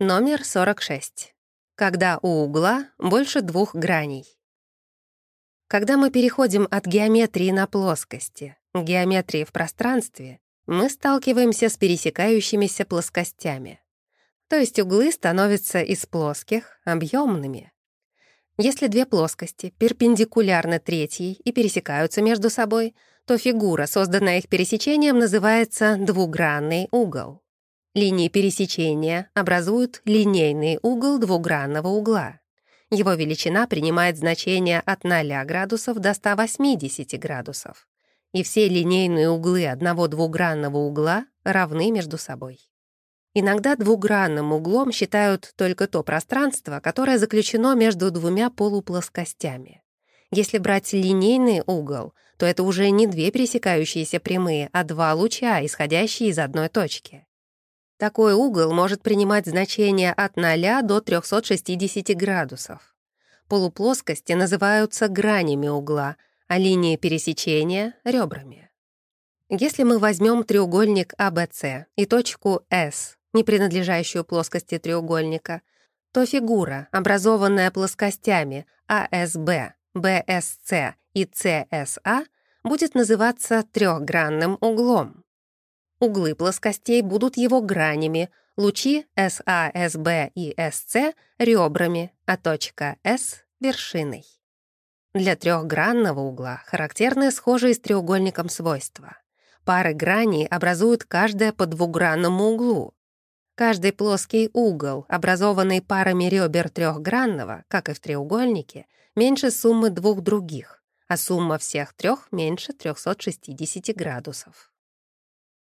Номер 46. Когда у угла больше двух граней. Когда мы переходим от геометрии на плоскости к геометрии в пространстве, мы сталкиваемся с пересекающимися плоскостями. То есть углы становятся из плоских объемными. Если две плоскости перпендикулярны третьей и пересекаются между собой, то фигура, созданная их пересечением, называется двугранный угол. Линии пересечения образуют линейный угол двугранного угла. Его величина принимает значение от 0 градусов до 180 градусов. И все линейные углы одного двугранного угла равны между собой. Иногда двугранным углом считают только то пространство, которое заключено между двумя полуплоскостями. Если брать линейный угол, то это уже не две пересекающиеся прямые, а два луча, исходящие из одной точки. Такой угол может принимать значения от 0 до 360 градусов. Полуплоскости называются гранями угла, а линии пересечения — ребрами. Если мы возьмем треугольник ABC и точку S, не принадлежащую плоскости треугольника, то фигура, образованная плоскостями ASB, BSC и CSA, будет называться трехгранным углом. Углы плоскостей будут его гранями, лучи SA, SB и SC — ребрами, а точка S — вершиной. Для трехгранного угла характерны схожие с треугольником свойства. Пары граней образуют каждая по двугранному углу. Каждый плоский угол, образованный парами ребер трехгранного, как и в треугольнике, меньше суммы двух других, а сумма всех трех меньше 360 градусов.